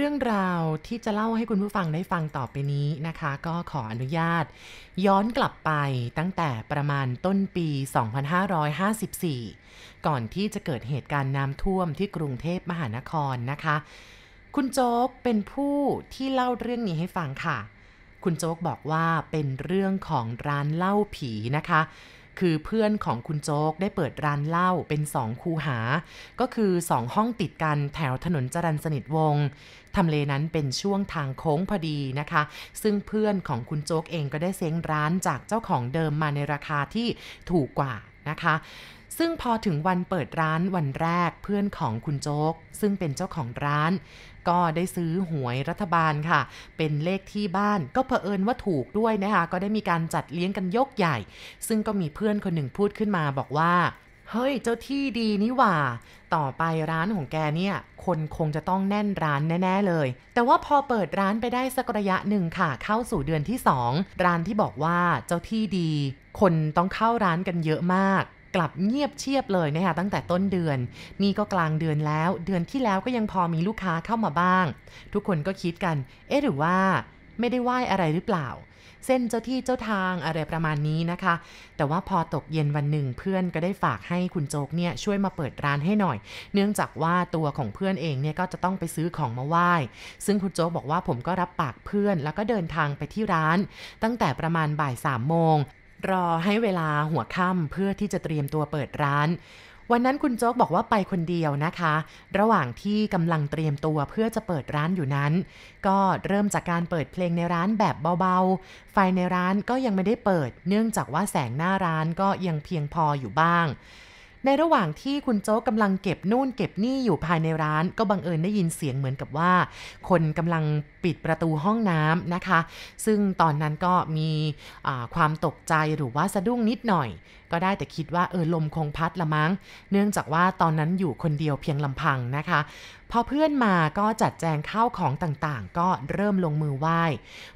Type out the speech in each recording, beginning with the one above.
รื่องราวที่จะเล่าให้คุณผู้ฟังได้ฟังต่อไปนี้นะคะ ก็ขออนุญาต ย้อนกลับไปตั้งแต่ประมาณต้นปี 2554 ก่อนที่จะเกิดเหตุการณ์น้ำท่วมที่กรุงเทพมหานครนะคะ คุณโจ๊กเป็นผู้ที่เล่าเรื่องนี้ให้ฟังค่ะ คุณโจ๊กบอกว่าเป็นเรื่องของร้านเหล้าผีนะคะ คือเพื่อนของคุณโจ๊กได้เปิดร้านเหล้าเป็นสองคูหา ก็คือสองห้องติดกันแถวถนนจรันสนิทวงศ์ทำเลนั้นเป็นช่วงทางโค้งพอดีนะคะ ซึ่งเพื่อนของคุณโจ๊กเองก็ได้เซ้งร้านจากเจ้าของเดิมมาในราคาที่ถูกกว่านะคะซึ่งพอถึงวันเปิดร้านวันแรกเพื่อนของคุณโจ๊ก ซึ่งเป็นเจ้าของร้าน ก็ได้ซื้อหวยรัฐบาลค่ะ เป็นเลขที่บ้านก็เผอิญว่าถูกด้วยนะคะก็ได้มีการจัดเลี้ยงกันยกใหญ่ ซึ่งก็มีเพื่อนคนหนึ่งพูดขึ้นมาบอกว่าเฮ้ย เจ้าที่ดีนี่หว่า ต่อไปร้านของแกเนี่ย คนคงจะต้องแน่นร้านแน่ ๆ เลย แต่ว่าพอเปิดร้านไปได้สักระยะหนึ่งค่ะ เข้าสู่เดือนที่ 2 ร้านที่บอกว่าเจ้าที่ดี คนต้องเข้าร้านกันเยอะมาก กลับเงียบเชียบเลยนะคะตั้งแต่ต้นเดือน นี่ก็กลางเดือนแล้ว เดือนที่แล้วก็ยังพอมีลูกค้าเข้ามาบ้าง ทุกคนก็คิดกัน เอ๊ะหรือว่าไม่ได้ไหว้อะไรหรือเปล่า เส้นเจ้าที่เจ้าทางอะไรประมาณนี้นะคะ แต่ว่าพอตกเย็นวันหนึ่งเพื่อนก็ได้ฝากให้คุณโจกเนี่ยช่วยมาเปิดร้านให้หน่อย เนื่องจากว่าตัวของเพื่อนเองเนี่ยก็จะต้องไปซื้อของมาไหว้ ซึ่งคุณโจกบอกว่าผมก็รับปากเพื่อน แล้วก็เดินทางไปที่ร้าน ตั้งแต่ประมาณบ่ายสามโมง รอให้เวลาหัวค่ำเพื่อที่จะเตรียมตัวเปิดร้าน วันนั้นคุณโจ๊กบอกว่าไปคนเดียวนะคะ ระหว่างที่กำลังเตรียมตัวเพื่อจะเปิดร้านอยู่นั้น ก็เริ่มจากการเปิดเพลงในร้านแบบเบาๆ ไฟในร้านก็ยังไม่ได้เปิด เนื่องจากว่าแสงหน้าร้านก็ยังเพียงพออยู่บ้าง ในระหว่างที่คุณโจ๊กกำลังเก็บนู่นเก็บนี่อยู่ภายในร้าน ก็บังเอิญได้ยินเสียงเหมือนกับว่า คนกำลังปิดประตูห้องน้ำนะคะ ซึ่งตอนนั้นก็มีความตกใจหรือว่าสะดุ้งนิดหน่อย ก็ได้แต่คิดว่าเออลมคงพัดละมั้ง เนื่องจากว่าตอนนั้นอยู่คนเดียวเพียงลำพังนะคะ พอเพื่อนมาก็จัดแจงข้าวของต่างๆ ก็เริ่มลงมือไหว้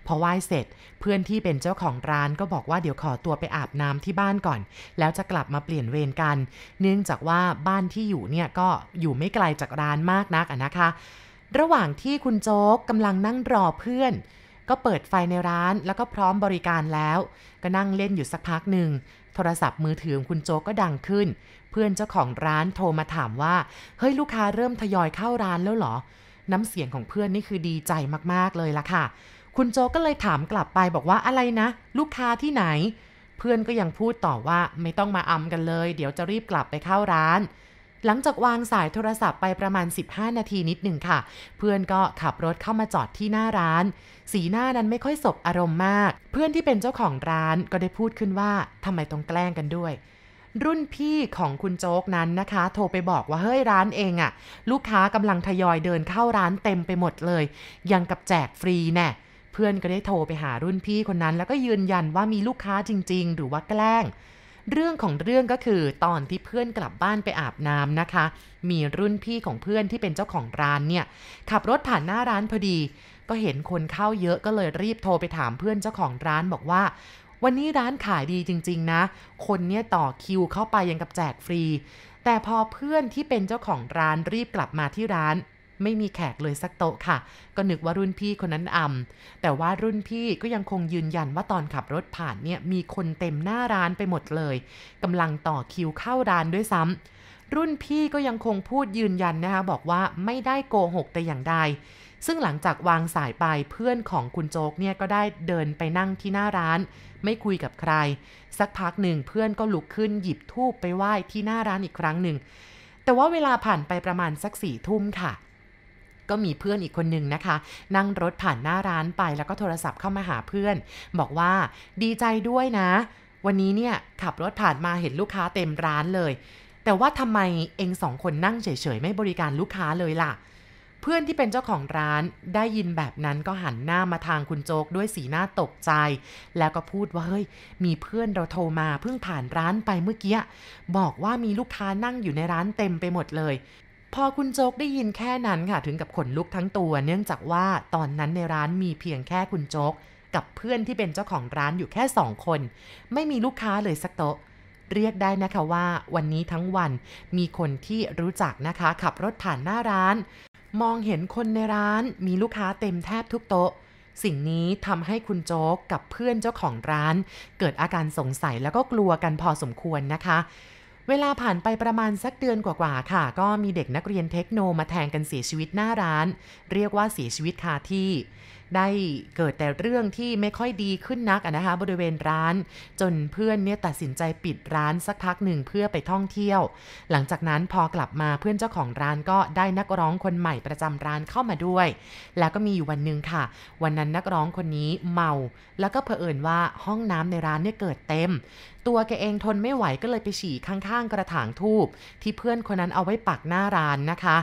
พอไหว้เสร็จ เพื่อนที่เป็นเจ้าของร้านก็บอกว่าเดี๋ยวขอตัวไปอาบน้ำที่บ้านก่อน แล้วจะกลับมาเปลี่ยนเวรกัน เนื่องจากว่าบ้านที่อยู่เนี่ยก็อยู่ไม่ไกลจากร้านมากนักนะคะ ระหว่างที่คุณโจ๊กกำลังนั่งรอเพื่อนก็เปิดไฟในร้านแล้วก็พร้อมบริการแล้ว ก็นั่งเล่นอยู่สักพักหนึ่ง โทรศัพท์มือถือของคุณโจก็ดังขึ้น เพื่อนเจ้าของร้านโทรมาถามว่า เฮ้ยลูกค้าเริ่มทยอยเข้าร้านแล้วเหรอ น้ำเสียงของเพื่อนนี่คือดีใจมากๆเลยล่ะค่ะ คุณโจก็เลยถามกลับไปบอกว่าอะไรนะ ลูกค้าที่ไหน เพื่อนก็ยังพูดต่อว่าไม่ต้องมาอำกันเลย เดี๋ยวจะรีบกลับไปเข้าร้าน หลังจากวางสายโทรศัพท์ไปประมาณ 15 นาทีนิดหนึ่งค่ะ เพื่อนก็ขับรถเข้ามาจอดที่หน้าร้าน สีหน้านั้นไม่ค่อยสบอารมณ์มาก เพื่อนที่เป็นเจ้าของร้านก็ได้พูดขึ้นว่าทำไมต้องแกล้งกันด้วยรุ่นพี่ของคุณโจ๊กนั้นนะคะ โทรไปบอกว่าเฮ้ยร้านเองอะลูกค้ากำลังทยอยเดินเข้าร้านเต็มไปหมดเลย ยังกับแจกฟรีแน่เพื่อนก็ได้โทรไปหารุ่นพี่คนนั้น แล้วก็ยืนยันว่ามีลูกค้าจริง ๆ หรือว่าแกล้ง เรื่องของเรื่องก็คือตอนที่เพื่อนกลับบ้านไปอาบน้ำนะคะ มีรุ่นพี่ของเพื่อนที่เป็นเจ้าของร้านเนี่ย ขับรถผ่านหน้าร้านพอดี ก็เห็นคนเข้าเยอะก็เลยรีบโทรไปถามเพื่อนเจ้าของร้านบอกว่า วันนี้ร้านขายดีจริง ๆ นะ คนเนี่ยต่อคิวเข้าไปยังกับแจกฟรี แต่พอเพื่อนที่เป็นเจ้าของร้านรีบกลับมาที่ร้าน ไม่มีแขกเลยสักโต๊ะค่ะ ก็นึกว่ารุ่นพี่คนนั้นอำแต่ว่ารุ่นพี่ก็ยังคงยืนยันว่าตอนขับรถผ่านเนี่ยมีคนเต็มหน้าร้านไปหมดเลยกำลังต่อคิวเข้าร้านด้วยซ้ำรุ่นพี่ก็ยังคงพูดยืนยันนะคะบอกว่าไม่ได้โกหกแต่อย่างใดซึ่งหลังจากวางสายไปเพื่อนของคุณโจ๊กเนี่ยก็ได้เดินไปนั่งที่หน้าร้าน ไม่คุยกับใคร สักพักหนึ่งเพื่อนก็ลุกขึ้นหยิบทูบไปไหว้ที่หน้าร้านอีกครั้งหนึ่ง แต่ว่าเวลาผ่านไปประมาณสักสี่ทุ่มค่ะ ก็มีเพื่อนอีกคนหนึ่งนะคะ นั่งรถผ่านหน้าร้านไปแล้วก็โทรศัพท์เข้ามาหาเพื่อน บอกว่าดีใจด้วยนะ วันนี้เนี่ยขับรถผ่านมาเห็นลูกค้าเต็มร้านเลย แต่ว่าทำไมเองสองคนนั่งเฉยๆ ไม่บริการลูกค้าเลยล่ะ เพื่อนที่เป็นเจ้าของร้านได้ยินแบบนั้นก็หันหน้ามาทางคุณโจ๊กด้วยสีหน้าตกใจ แล้วก็พูดว่าเฮ้ยมีเพื่อนเราโทรมาเพิ่งผ่านร้านไปเมื่อกี้บอกว่ามีลูกค้านั่งอยู่ในร้านเต็มไปหมดเลย พอคุณโจ๊กได้ยินแค่นั้นค่ะถึงกับขนลุกทั้งตัว เนื่องจากว่าตอนนั้นในร้านมีเพียงแค่คุณโจ๊ก กับเพื่อนที่เป็นเจ้าของร้านอยู่แค่สองคน ไม่มีลูกค้าเลยสักโต๊ะ เรียกได้นะคะว่าวันนี้ทั้งวันมีคนที่รู้จักนะคะ ขับรถผ่านหน้าร้าน มองเห็นคนในร้านมีลูกค้าเต็มแทบทุกโต๊ะสิ่งนี้ทำให้คุณโจ๊กกับเพื่อนเจ้าของร้าน เกิดอาการสงสัยแล้วก็กลัวกันพอสมควรนะคะ เวลาผ่านไปประมาณสักเดือนกว่าๆค่ะ ก็มีเด็กนักเรียนเทคโนมาแทงกันเสียชีวิตหน้าร้าน เรียกว่าเสียชีวิตคาที่ ได้เกิดแต่เรื่องที่ไม่ค่อยดีขึ้นนักนะคะบริเวณร้าน จนเพื่อนเนี่ยตัดสินใจปิดร้านสักพักหนึ่งเพื่อไปท่องเที่ยว หลังจากนั้นพอกลับมาเพื่อนเจ้าของร้านก็ได้นักร้องคนใหม่ประจำร้านเข้ามาด้วย แล้วก็มีอยู่วันหนึ่งค่ะ วันนั้นนักร้องคนนี้เมา แล้วก็เผอิญว่าห้องน้ำในร้านเนี่ยเกิดเต็ม ตัวแกเองทนไม่ไหวก็เลยไปฉี่ข้างๆกระถางทูบที่เพื่อนคนนั้นเอาไว้ปักหน้าร้านนะคะ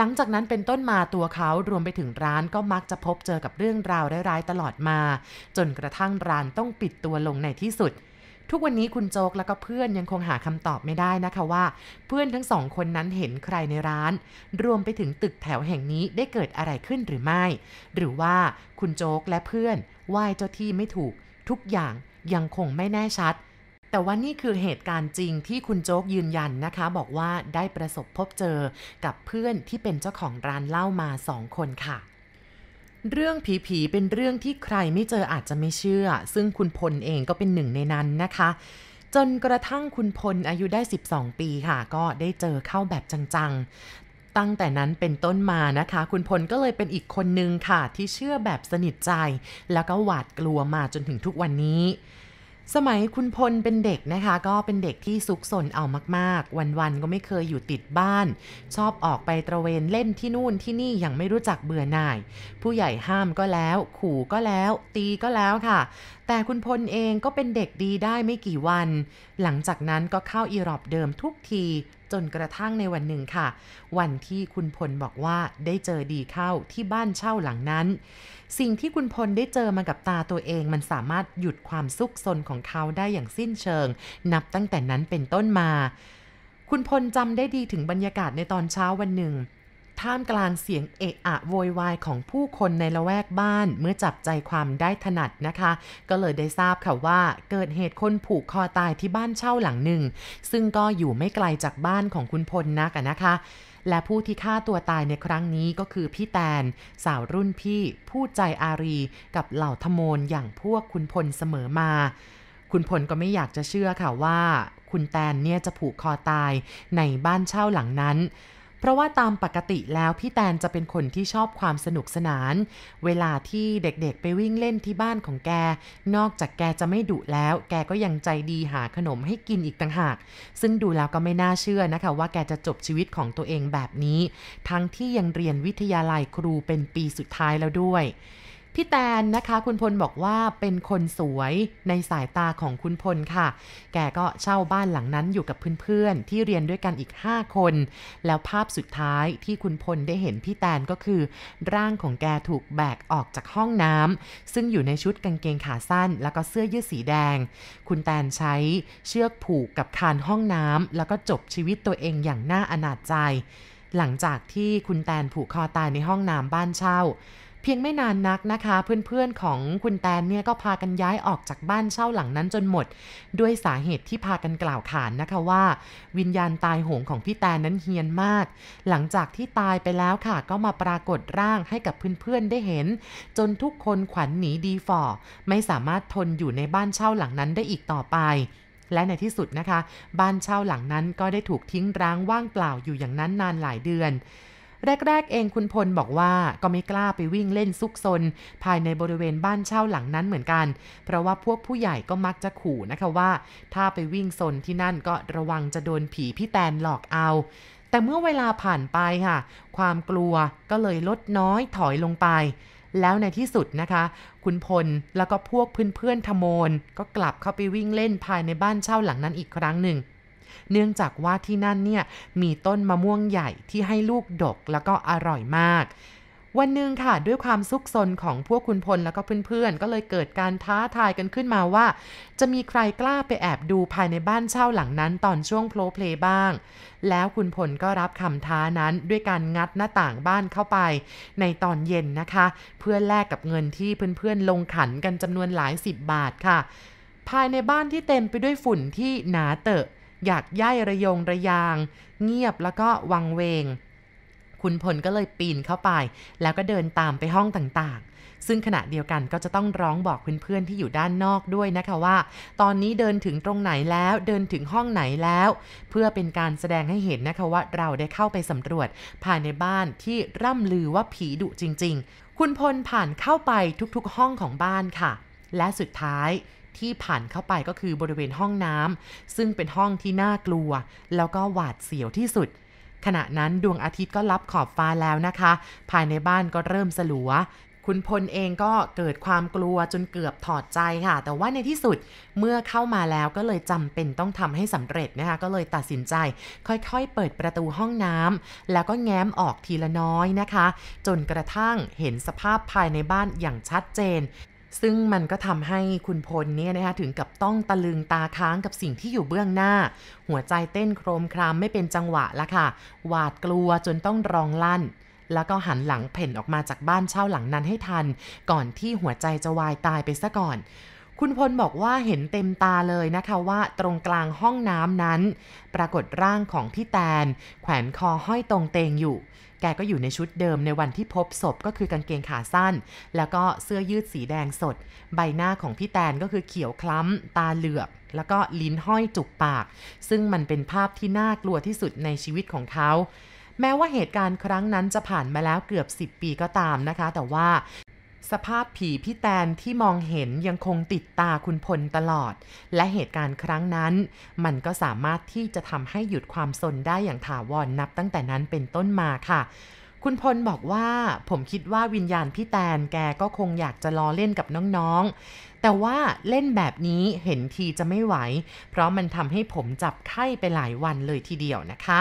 หลังจากนั้นเป็นต้นมาตัวเขารวมไปถึงร้านก็มักจะพบเจอกับเรื่องราวร้ายๆตลอดมา จนกระทั่งร้านต้องปิดตัวลงในที่สุด ทุกวันนี้คุณโจกแล้วก็เพื่อนยังคงหาคำตอบไม่ได้นะคะว่า เพื่อนทั้งสองคนนั้นเห็นใครในร้าน รวมไปถึงตึกแถวแห่งนี้ได้เกิดอะไรขึ้นหรือไม่ หรือว่าคุณโจกและเพื่อนไหว้เจ้าที่ไม่ถูก ทุกอย่างยังคงไม่แน่ชัด แต่ว่านี่คือเหตุการณ์จริงที่คุณโจ๊กยืนยันนะคะ บอกว่าได้ประสบพบเจอกับเพื่อนที่เป็นเจ้าของร้านเหล้ามาสองคนค่ะ เรื่องผีๆเป็นเรื่องที่ใครไม่เจออาจจะไม่เชื่อ ซึ่งคุณพลเองก็เป็นหนึ่งในนั้นนะคะ จนกระทั่งคุณพลอายุได้ 12 ปีค่ะ ก็ได้เจอเข้าแบบจังๆ ตั้งแต่นั้นเป็นต้นมานะคะ คุณพลก็เลยเป็นอีกคนนึงค่ะ ที่เชื่อแบบสนิทใจ แล้วก็หวาดกลัวมาจนถึงทุกวันนี้ สมัยคุณพลเป็นเด็กนะคะ ก็เป็นเด็กที่ซุกซนเอามาก ๆ วัน ๆ ก็ไม่เคยอยู่ติดบ้าน ชอบออกไปตระเวนเล่นที่นู่นที่นี่อย่างไม่รู้จักเบื่อหน่าย ผู้ใหญ่ห้ามก็แล้ว ขู่ก็แล้ว ตีก็แล้วค่ะ แต่คุณพลเองก็เป็นเด็กดีได้ไม่กี่วัน หลังจากนั้นก็เข้าอีรอบเดิมทุกที จนกระทั่งในวันหนึ่งค่ะ วันที่คุณพลบอกว่าได้เจอดีเข้าที่บ้านเช่าหลังนั้น สิ่งที่คุณพลได้เจอมากับตาตัวเองมันสามารถหยุดความซุกซนของเขาได้อย่างสิ้นเชิง นับตั้งแต่นั้นเป็นต้นมา คุณพลจำได้ดีถึงบรรยากาศในตอนเช้าวันหนึ่ง ท่ามกลางเสียงเอะอะโวยวายของผู้คนในละแวกบ้านเมื่อจับใจความได้ถนัดนะคะ ก็เลยได้ทราบค่ะว่าเกิดเหตุคนผูกคอตายที่บ้านเช่าหลังหนึ่ง ซึ่งก็อยู่ไม่ไกลจากบ้านของคุณพลนักนะคะและผู้ที่ฆ่าตัวตายในครั้งนี้ก็คือพี่แตน สาวรุ่นพี่ ผู้ใจอารี กับเหล่าทมนอย่างพวกคุณพลเสมอมา คุณพลก็ไม่อยากจะเชื่อค่ะว่า คุณแตนเนี่ยจะผูกคอตายในบ้านเช่าหลังนั้น เพราะว่าตามปกติแล้วพี่แตนจะเป็นคนที่ชอบความสนุกสนาน เวลาที่เด็กๆไปวิ่งเล่นที่บ้านของแก นอกจากแกจะไม่ดุแล้ว แกก็ยังใจดีหาขนมให้กินอีกต่างหาก ซึ่งดูแล้วก็ไม่น่าเชื่อนะคะ ว่าแกจะจบชีวิตของตัวเองแบบนี้ ทั้งที่ยังเรียนวิทยาลัยครูเป็นปีสุดท้ายแล้วด้วย พี่แตนนะคะ คุณพลบอกว่าเป็นคนสวยในสายตาของคุณพลค่ะ แกก็เช่าบ้านหลังนั้นอยู่กับเพื่อนๆ ที่เรียนด้วยกันอีก 5 คน แล้วภาพสุดท้ายที่คุณพลได้เห็นพี่แตนก็คือ ร่างของแกถูกแบกออกจากห้องน้ำซึ่งอยู่ในชุดกางเกงขาสั้น แล้วก็เสื้อยืดสีแดง คุณแตนใช้เชือกผูกกับคานห้องน้ำแล้วก็จบชีวิตตัวเองอย่างน่าอนาจใจ หลังจากที่คุณแตนผูกคอตายในห้องน้ำบ้านเช่า เพียงไม่นานนักนะคะ เพื่อนๆของคุณแตนเนี่ยก็พากันย้ายออกจากบ้านเช่าหลังนั้นจนหมด ด้วยสาเหตุที่พากันกล่าวขานนะคะว่า วิญญาณตายโหงของพี่แตนนั้นเฮียนมาก หลังจากที่ตายไปแล้วค่ะ ก็มาปรากฏร่างให้กับเพื่อนๆได้เห็น จนทุกคนขวัญหนีดีฝ่อไม่สามารถทนอยู่ในบ้านเช่าหลังนั้นได้อีกต่อไปและในที่สุดนะคะ บ้านเช่าหลังนั้นก็ได้ถูกทิ้งร้างว่างเปล่าอยู่อย่างนั้นนานหลายเดือน แรก ๆ เองคุณพลบอกว่าก็ไม่กล้าไปวิ่งเล่นซุกซน ภายในบริเวณบ้านเช่าหลังนั้นเหมือนกัน เพราะว่าพวกผู้ใหญ่ก็มักจะขู่นะคะว่า ถ้าไปวิ่งซนที่นั่นก็ระวังจะโดนผีพี่แตนหลอกเอา แต่เมื่อเวลาผ่านไปค่ะ ความกลัวก็เลยลดน้อยถอยลงไปแล้วในที่สุดนะคะ คุณพลแล้วก็พวกเพื่อนๆทมน ก็กลับเข้าไปวิ่งเล่นภายในบ้านเช่าหลังนั้นอีกครั้งหนึ่ง เนื่องจากว่าที่นั่นเนี่ยมีต้นมะม่วงใหญ่ที่ให้ลูกดกแล้วก็อร่อยมากวันหนึ่งค่ะด้วยความซุกซนของพวกคุณพลแล้วก็เพื่อนๆ ก็เลยเกิดการท้าทายกันขึ้นมาว่า จะมีใครกล้าไปแอบดูภายในบ้านเช่าหลังนั้นตอนช่วงโพลเพลย์บ้าง แล้วคุณพลก็รับคำท้านั้นด้วยการงัดหน้าต่างบ้านเข้าไป ในตอนเย็นนะคะ เพื่อแลกกับเงินที่เพื่อนๆ ลงขันกันจำนวนหลายสิบบาทค่ะ ภายในบ้านที่เต็มไปด้วยฝุ่นที่หนาเตอะ อยากย่ายระยงระยาง เงียบแล้วก็วังเวง คุณพลก็เลยปีนเข้าไป แล้วก็เดินตามไปห้องต่างๆ ซึ่งขณะเดียวกันก็จะต้องร้องบอกเพื่อนๆที่อยู่ด้านนอกด้วยนะคะว่า ตอนนี้เดินถึงตรงไหนแล้วเดินถึงห้องไหนแล้ว เพื่อเป็นการแสดงให้เห็นนะคะว่าเราได้เข้าไปสำรวจ ภายในบ้านที่ร่ำลือว่าผีดุจริง ๆ คุณพลผ่านเข้าไปทุกๆ ห้องของบ้านค่ะ และสุดท้าย ที่ผ่านเข้าไปก็คือบริเวณห้องน้ำซึ่งเป็นห้องที่น่ากลัว แล้วก็หวาดเสียวที่สุด ขณะนั้นดวงอาทิตย์ก็ลับขอบฟ้าแล้วนะคะ ภายในบ้านก็เริ่มสลัวคุณพลเองก็เกิดความกลัวจนเกือบถอดใจค่ะ แต่ว่าในที่สุดเมื่อเข้ามาแล้วก็เลยจำเป็นต้องทำให้สำเร็จนะคะ ก็เลยตัดสินใจ ค่อยๆ เปิดประตูห้องน้ำแล้วก็แง้มออกทีละน้อยนะคะ จนกระทั่งเห็นสภาพภายในบ้านอย่างชัดเจน ซึ่งมันก็ทำให้คุณพลเนี่ยนะคะถึงกับต้องตะลึงตาค้างกับสิ่งที่อยู่เบื้องหน้า หัวใจเต้นโครมครามไม่เป็นจังหวะละค่ะ หวาดกลัวจนต้องร้องลั่น แล้วก็หันหลังเพ่นออกมาจากบ้านเช่าหลังนั้นให้ทัน ก่อนที่หัวใจจะวายตายไปซะก่อน คุณพลบอกว่าเห็นเต็มตาเลยนะคะว่าตรงกลางห้องน้ำนั้น ปรากฏร่างของพี่แตน แขวนคอห้อยตรงเตงอยู่ แกก็อยู่ในชุดเดิมในวันที่พบศพก็คือกางเกงขาสั้น แล้วก็เสื้อยืดสีแดงสด ใบหน้าของพี่แตนก็คือเขียวคล้ำ ตาเหลือก แล้วก็ลิ้นห้อยจุกปาก ซึ่งมันเป็นภาพที่น่ากลัวที่สุดในชีวิตของเขาแม้ว่าเหตุการณ์ครั้งนั้นจะผ่านมาแล้วเกือบ 10 ปีก็ตามนะคะ แต่ว่า สภาพผีพี่แตนที่มองเห็นยังคงติดตาคุณพลตลอด และเหตุการณ์ครั้งนั้น มันก็สามารถที่จะทำให้หยุดความสนได้อย่างถาวรนนับตั้งแต่นั้นเป็นต้นมาค่ะ คุณพลบอกว่า ผมคิดว่าวิญญาณพี่แตนแกก็คงอยากจะล้อเล่นกับน้องๆ แต่ว่าเล่นแบบนี้เห็นทีจะไม่ไหว เพราะมันทำให้ผมจับไข้ไปหลายวันเลยทีเดียวนะคะ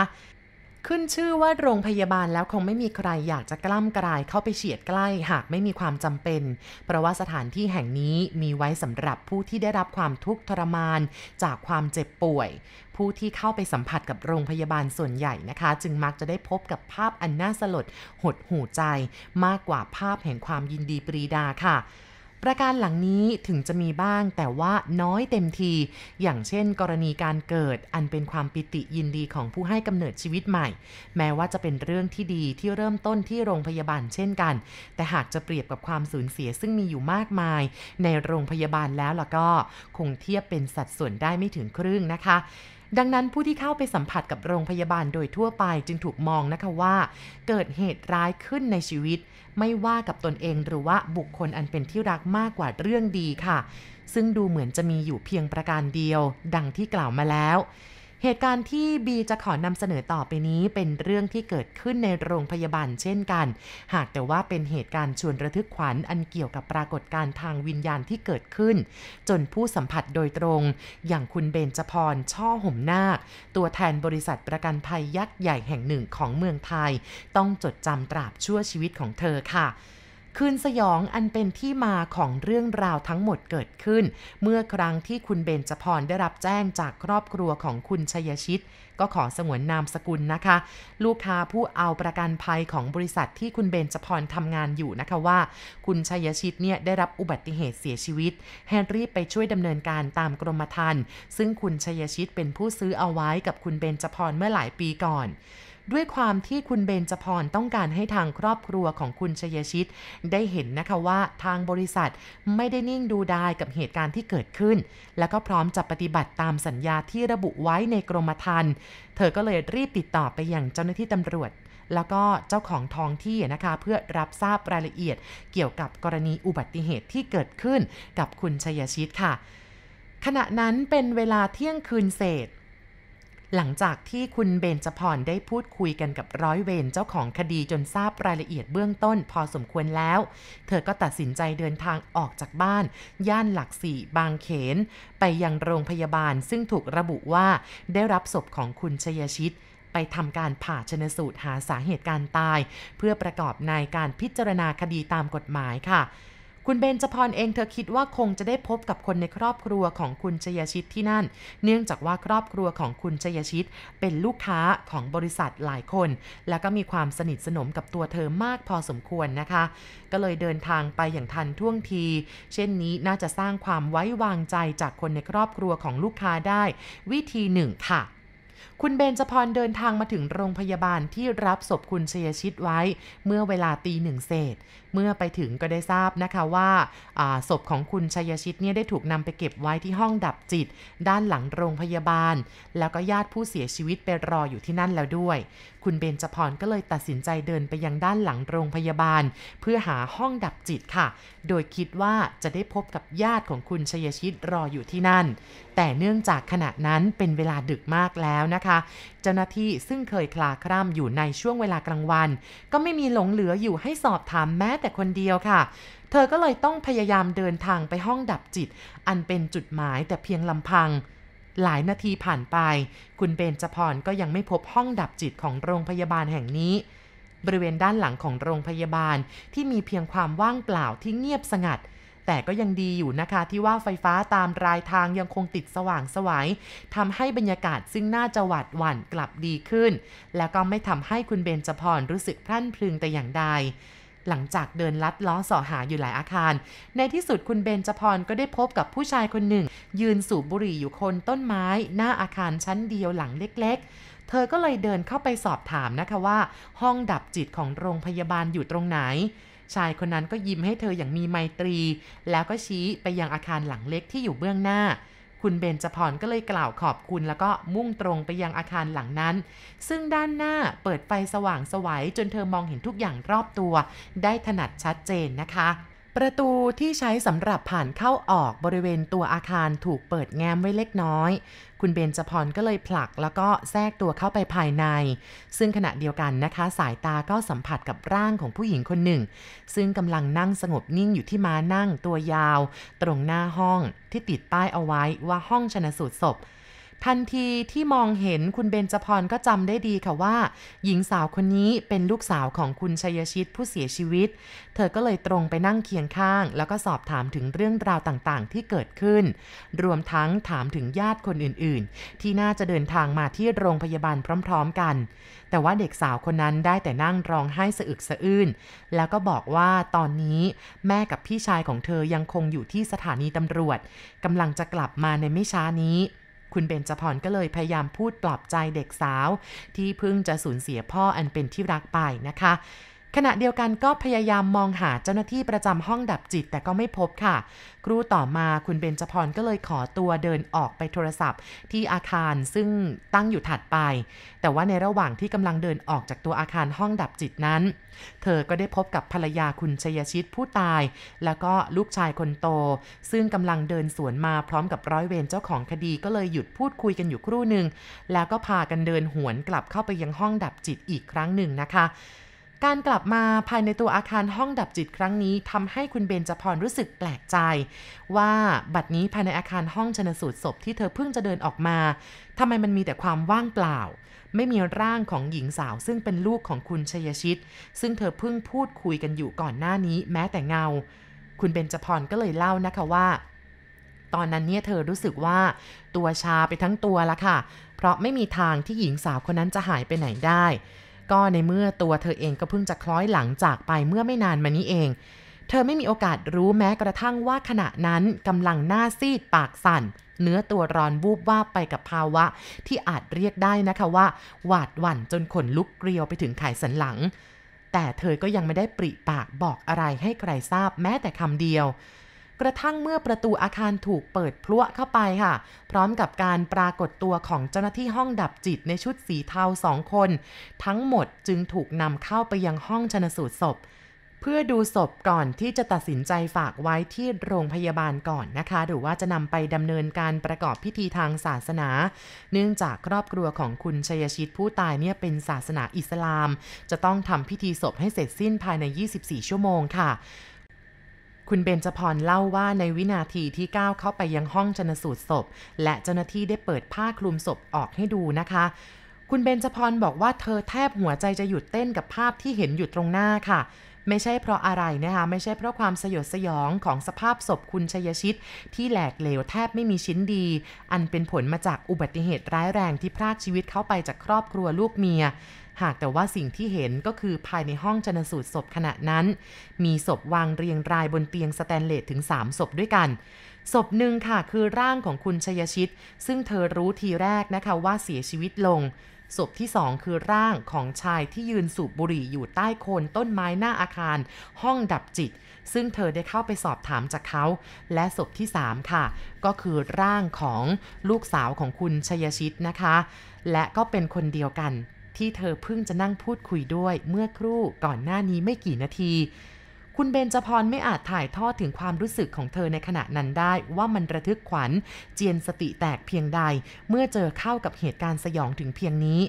ขึ้นชื่อว่าโรงพยาบาลแล้วคงไม่มีใครอยากจะกล้ำกลายเข้าไปเฉียดใกล้หากไม่มีความจำเป็น เพราะว่าสถานที่แห่งนี้มีไว้สำหรับผู้ที่ได้รับความทุกข์ทรมาน จากความเจ็บป่วย ผู้ที่เข้าไปสัมผัสกับโรงพยาบาลส่วนใหญ่นะคะ จึงมักจะได้พบกับภาพอันน่าสลดหดหูใจ มากกว่าภาพแห่งความยินดีปรีดาค่ะ ประการหลังนี้ถึงจะมีบ้างแต่ว่าน้อยเต็มที อย่างเช่น กรณีการเกิดอันเป็นความปิติยินดีของผู้ให้กำเนิดชีวิตใหม่ แม้ว่าจะเป็นเรื่องที่ดีที่เริ่มต้นที่โรงพยาบาลเช่นกัน แต่หากจะเปรียบกับความสูญเสียซึ่งมีอยู่มากมาย ในโรงพยาบาลแล้วล่ะก็ คงเทียบเป็นสัดส่วนได้ไม่ถึงครึ่งนะคะ ดังนั้นผู้ที่เข้าไปสัมผัสกับโรงพยาบาลโดยทั่วไปจึงถูกมองนะคะว่า เกิดเหตุร้ายขึ้นในชีวิต ไม่ว่ากับตนเองหรือว่าบุคคลอันเป็นที่รักมากกว่าเรื่องดีค่ะ ซึ่งดูเหมือนจะมีอยู่เพียงประการเดียว ดังที่กล่าวมาแล้ว เหตุการณ์ที่บีจะขอนำเสนอต่อไปนี้เป็นเรื่องที่เกิดขึ้นในโรงพยาบาลเช่นกัน หากแต่ว่าเป็นเหตุการณ์ชวนระทึกขวัญอันเกี่ยวกับปรากฏการณ์ทางวิญญาณที่เกิดขึ้น จนผู้สัมผัสโดยตรง อย่างคุณเบนจพรช่อห่มนาค ตัวแทนบริษัทประกันภัยยักษ์ใหญ่แห่งหนึ่งของเมืองไทย ต้องจดจำตราบชั่วชีวิตของเธอค่ะ คืนสยองอันเป็นที่มาของเรื่องราวทั้งหมดเกิดขึ้น เมื่อครั้งที่คุณเบนจพรได้รับแจ้งจากครอบครัวของคุณชยชิต ก็ขอสงวนนามสกุลนะคะ ลูกค้าผู้เอาประกันภัยของบริษัทที่คุณเบนจพรทำงานอยู่นะคะว่า คุณชยชิตเนี่ยได้รับอุบัติเหตุเสียชีวิตแฮนรี่ไปช่วยดำเนินการตามกรมธรรม์ซึ่งคุณชยชิตเป็นผู้ซื้อเอาไว้กับคุณเบนจพรเมื่อหลายปีก่อน ด้วยความที่คุณเบนจพรต้องการให้ทางครอบครัวของคุณชยชิต ได้เห็นนะคะว่าทางบริษัทไม่ได้นิ่งดูดายกับเหตุการณ์ที่เกิดขึ้น แล้วก็พร้อมจะปฏิบัติตามสัญญาที่ระบุไว้ในกรมธรรม์เธอก็เลยรีบติดต่อไปอยังเจ้าหน้าที่ตำรวจแล้วก็เจ้าของท้องที่นะคะเพื่อรับทราบรายละเอียด เกี่ยวกับกรณีอุบัติเหตุที่เกิดขึ้นกับคุณชยชิตค่ะ ขณะนั้นเป็นเวลาเที่ยงคืนเศษ หลังจากที่คุณเบนจพรได้พูดคุยกันกับร้อยเวรเจ้าของคดีจนทราบรายละเอียดเบื้องต้นพอสมควรแล้ว เธอก็ตัดสินใจเดินทางออกจากบ้าน ย่านหลักสี่บางเขน ไปยังโรงพยาบาลซึ่งถูกระบุว่าได้รับศพของคุณชยชิตไปทำการผ่าชนสูตรหาสาเหตุการตาย เพื่อประกอบในการพิจารณาคดีตามกฎหมายค่ะ คุณเบนจพรเองเธอคิดว่าคงจะได้พบกับคนในครอบครัวของคุณชยชิตที่นั่น เนื่องจากว่าครอบครัวของคุณชยชิต เป็นลูกค้าของบริษัทหลายคน แล้วก็มีความสนิทสนมกับตัวเธอมากพอสมควรนะคะ ก็เลยเดินทางไปอย่างทันท่วงที เช่นนี้น่าจะสร้างความไว้วางใจจากคนในครอบครัวของลูกค้าได้ วิธีหนึ่งค่ะ คุณเบนจพรเดินทางมาถึงโรงพยาบาลที่รับศพคุณเชยชิตไว้ เมื่อเวลาตีหนึ่งเศษ เมื่อไปถึงก็ได้ทราบนะคะว่าศพของคุณชยชิตเนี่ยได้ถูกนำไปเก็บไว้ที่ห้องดับจิต ด้านหลังโรงพยาบาล แล้วก็ญาติผู้เสียชีวิตไปรออยู่ที่นั่นแล้วด้วย คุณเบนจพรก็เลยตัดสินใจเดินไปยังด้านหลังโรงพยาบาล เพื่อหาห้องดับจิตค่ะ โดยคิดว่าจะได้พบกับญาติของคุณชยชิตรออยู่ที่นั่น แต่เนื่องจากขณะนั้นเป็นเวลาดึกมากแล้วนะคะ เจ้าหน้าที่ซึ่งเคยคลาคร่ำอยู่ในช่วงเวลากลางวัน ก็ไม่มีหลงเหลืออยู่ให้สอบถามแม้แต่คนเดียวค่ะเธอก็เลยต้องพยายามเดินทางไปห้องดับจิต อันเป็นจุดหมายแต่เพียงลำพัง หลายนาทีผ่านไป คุณเบนจพรก็ยังไม่พบห้องดับจิตของโรงพยาบาลแห่งนี้ บริเวณด้านหลังของโรงพยาบาลที่มีเพียงความว่างเปล่าที่เงียบสงัด แต่ก็ยังดีอยู่นะคะที่ว่าไฟฟ้าตามรายทางยังคงติดสว่างสวยัยทำให้บรรยากาศซึ่งน่าจะหวาดหวั่นกลับดีขึ้น แล้วก็ไม่ทำให้คุณเบนจพรรู้สึกพรั่นพรึงแต่อย่างใด หลังจากเดินลัดล้อสอหาอยู่หลายอาคาร ในที่สุดคุณเบนจพรก็ได้พบกับผู้ชายคนหนึ่ง ยืนสูบบุหรี่อยู่คนต้นไม้ หน้าอาคารชั้นเดียวหลังเล็ก ๆ เธอก็เลยเดินเข้าไปสอบถามนะคะว่า ห้องดับจิตของโรงพยาบาลอยู่ตรงไหน ชายคนนั้นก็ยิ้มให้เธออย่างมีไมตรี แล้วก็ชี้ไปยังอาคารหลังเล็กที่อยู่เบื้องหน้า คุณเบนจพรก็เลยกล่าวขอบคุณแล้วก็มุ่งตรงไปยังอาคารหลังนั้น ซึ่งด้านหน้าเปิดไฟสว่างสวัยจนเธอมองเห็นทุกอย่างรอบตัว ได้ถนัดชัดเจนนะคะ ประตูที่ใช้สำหรับผ่านเข้าออกบริเวณตัวอาคารถูกเปิดแง้มไว้เล็กน้อย คุณเบนจพรก็เลยผลักแล้วก็แทรกตัวเข้าไปภายใน ซึ่งขณะเดียวกันนะคะ สายตาก็สัมผัสกับร่างของผู้หญิงคนหนึ่ง ซึ่งกำลังนั่งสงบนิ่งอยู่ที่ม้านั่งตัวยาว ตรงหน้าห้องที่ติดป้ายเอาไว้ว่าห้องชนสูตรศพ ทันทีที่มองเห็นคุณเบนจพรก็จำได้ดีค่ะว่า หญิงสาวคนนี้เป็นลูกสาวของคุณชัยชิตผู้เสียชีวิต เธอก็เลยตรงไปนั่งเคียงข้าง แล้วก็สอบถามถึงเรื่องราวต่างๆ ที่เกิดขึ้น รวมทั้งถามถึงญาติคนอื่นๆ ที่น่าจะเดินทางมาที่โรงพยาบาลพร้อม ๆ กัน แต่ว่าเด็กสาวคนนั้นได้แต่นั่งร้องไห้สะอึกสะอื้นแล้วก็บอกว่าตอนนี้แม่กับพี่ชายของเธอยังคงอยู่ที่สถานีตำรวจกำลังจะกลับมาในไม่ช้านี้ คุณเบนจพรก็เลยพยายามพูดปลอบใจเด็กสาว ที่เพิ่งจะสูญเสียพ่ออันเป็นที่รักไปนะคะ ขณะเดียวกันก็พยายามมองหาเจ้าหน้าที่ประจำห้องดับจิตแต่ก็ไม่พบค่ะ ครูต่อมาคุณเบญจพรก็เลยขอตัวเดินออกไปโทรศัพท์ ที่อาคารซึ่งตั้งอยู่ถัดไป แต่ว่าในระหว่างที่กำลังเดินออกจากตัวอาคารห้องดับจิตนั้น เธอก็ได้พบกับภรรยาคุณชยชิตผู้ตาย แล้วก็ลูกชายคนโต ซึ่งกำลังเดินสวนมาพร้อมกับร้อยเวรเจ้าของคดีก็เลยหยุดพูดคุยกันอยู่ครู่หนึ่งแล้วก็พากันเดินหวนกลับเข้าไปยังห้องดับจิตอีกครั้งหนึ่งนะคะ การกลับมาภายในตัวอาคารห้องดับจิตครั้งนี้ทำให้คุณเบนจพรรู้สึกแปลกใจ ว่าบัดนี้ภายในอาคารห้องชนสูตรศพที่เธอเพิ่งจะเดินออกมาทำไมมันมีแต่ความว่างเปล่า ไม่มีร่างของหญิงสาวซึ่งเป็นลูกของคุณชยชิต ซึ่งเธอเพิ่งพูดคุยกันอยู่ก่อนหน้านี้แม้แต่เงา คุณเบนจพรก็เลยเล่านะคะว่า ตอนนั้นเนี่ยเธอรู้สึกว่าตัวชาไปทั้งตัวละค่ะ เพราะไม่มีทางที่หญิงสาวคนนั้นจะหายไปไหนได้ ก็ในเมื่อตัวเธอเองก็เพิ่งจะคล้อยหลังจากไปเมื่อไม่นานมานี้เอง เธอไม่มีโอกาสรู้แม้กระทั่งว่าขณะนั้นกำลังหน้าซีดปากสั่น เนื้อตัวร้อนวูบวาบไปกับภาวะ ที่อาจเรียกได้นะคะว่า หวาดหวั่นจนขนลุกเกลียวไปถึงไขสันหลัง แต่เธอก็ยังไม่ได้ปริปากบอกอะไรให้ใครทราบแม้แต่คำเดียว กระทั่งเมื่อประตูอาคารถูกเปิดพลุเข้าไปค่ะ พร้อมกับการปรากฏตัวของเจ้าหน้าที่ห้องดับจิตในชุดสีเทาสองคน ทั้งหมดจึงถูกนำเข้าไปยังห้องชนสูตรศพ เพื่อดูศพก่อนที่จะตัดสินใจฝากไว้ที่โรงพยาบาลก่อนนะคะ หรือว่าจะนำไปดำเนินการประกอบพิธีทางศาสนา เนื่องจากครอบครัวของคุณชยชิตผู้ตายเนี่ยเป็นศาสนาอิสลาม จะต้องทำพิธีศพให้เสร็จสิ้นภายใน 24 ชั่วโมงค่ะ คุณเบนจพรเล่าว่าในวินาทีที่ก้าวเข้าไปยังห้องชนสูตรศพ และเจ้าหน้าที่ได้เปิดผ้าคลุมศพออกให้ดูนะคะ คุณเบนจพรบอกว่าเธอแทบหัวใจจะหยุดเต้นกับภาพที่เห็นอยู่ตรงหน้าค่ะไม่ใช่เพราะอะไรนะคะ ไม่ใช่เพราะความสยดสยองของสภาพศพคุณชยชิต ที่แหลกเหลวแทบไม่มีชิ้นดี อันเป็นผลมาจากอุบัติเหตุร้ายแรงที่พรากชีวิตเข้าไปจากครอบครัวลูกเมีย หากแต่ว่าสิ่งที่เห็นก็คือภายในห้องชนสูตรศพขณะนั้น มีศพวางเรียงรายบนเตียงสแตนเลสถึง 3 ศพด้วยกันศพหนึ่งค่ะคือร่างของคุณชยชิต ซึ่งเธอรู้ทีแรกนะคะว่าเสียชีวิตลงศพที่สองคือร่างของชายที่ยืนสูบบุหรี่อยู่ใต้โคนต้นไม้หน้าอาคาร ห้องดับจิต ซึ่งเธอได้เข้าไปสอบถามจากเขา และศพที่3ค่ะ ก็คือร่างของลูกสาวของคุณชยชิตนะคะ และก็เป็นคนเดียวกัน ที่เธอเพิ่งจะนั่งพูดคุยด้วยเมื่อครู่ก่อนหน้านี้ไม่กี่นาที คุณเบนจพรไม่อาจถ่ายทอดถึงความรู้สึกของเธอในขณะนั้นได้ว่ามันระทึกขวัญ เจียนสติแตกเพียงใด เมื่อเจอเข้ากับเหตุการณ์สยองถึงเพียงนี้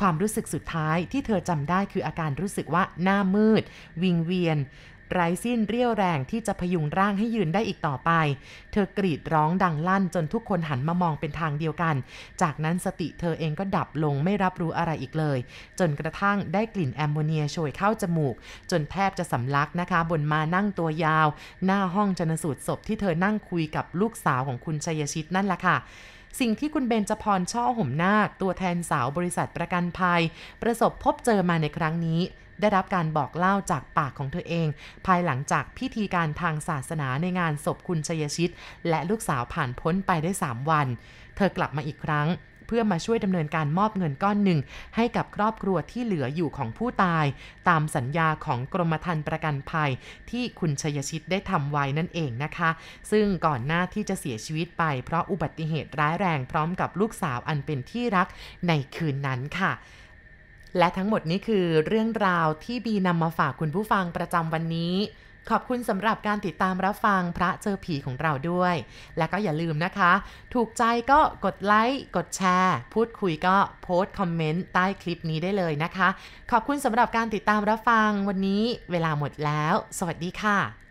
ความรู้สึกสุดท้ายที่เธอจำได้คืออาการรู้สึกว่าหน้ามืด วิงเวียน ไร้สิ้นเรี่ยวแรงที่จะพยุงร่างให้ยืนได้อีกต่อไป เธอกรีดร้องดังลั่นจนทุกคนหันมามองเป็นทางเดียวกัน จากนั้นสติเธอเองก็ดับลงไม่รับรู้อะไรอีกเลย จนกระทั่งได้กลิ่นแอมโมเนียโชยเข้าจมูก จนแทบจะสำลักนะคะ บนมานั่งตัวยาว หน้าห้องชนสูตรศพที่เธอนั่งคุยกับลูกสาวของคุณชัยชิตนั่นแหละค่ะสิ่งที่คุณเบนจพรช่อห่มนาคตัวแทนสาวบริษัทประกันภัย ประสบพบเจอมาในครั้งนี้ ได้รับการบอกเล่าจากปากของเธอเอง ภายหลังจากพิธีการทางศาสนาในงานศพคุณชยชิต และลูกสาวผ่านพ้นไปได้ 3 วัน เธอกลับมาอีกครั้งเพื่อมาช่วยดำเนินการมอบเงินก้อนหนึ่ง ให้กับครอบครัวที่เหลืออยู่ของผู้ตาย ตามสัญญาของกรมธรรม์ประกันภัย ที่คุณชยชิตได้ทำไว้นั่นเองนะคะ ซึ่งก่อนหน้าที่จะเสียชีวิตไป เพราะอุบัติเหตุร้ายแรงพร้อมกับลูกสาวอันเป็นที่รักในคืนนั้นค่ะ และทั้งหมดนี้คือเรื่องราวที่บีนำมาฝากคุณผู้ฟังประจำวันนี้ ขอบคุณสำหรับการติดตามรับฟังพระเจอผีของเราด้วย และก็อย่าลืมนะคะ ถูกใจก็กดไลค์ กดแชร์ พูดคุยก็โพสต์คอมเมนต์ใต้คลิปนี้ได้เลยนะคะ ขอบคุณสำหรับการติดตามรับฟังวันนี้ เวลาหมดแล้ว สวัสดีค่ะ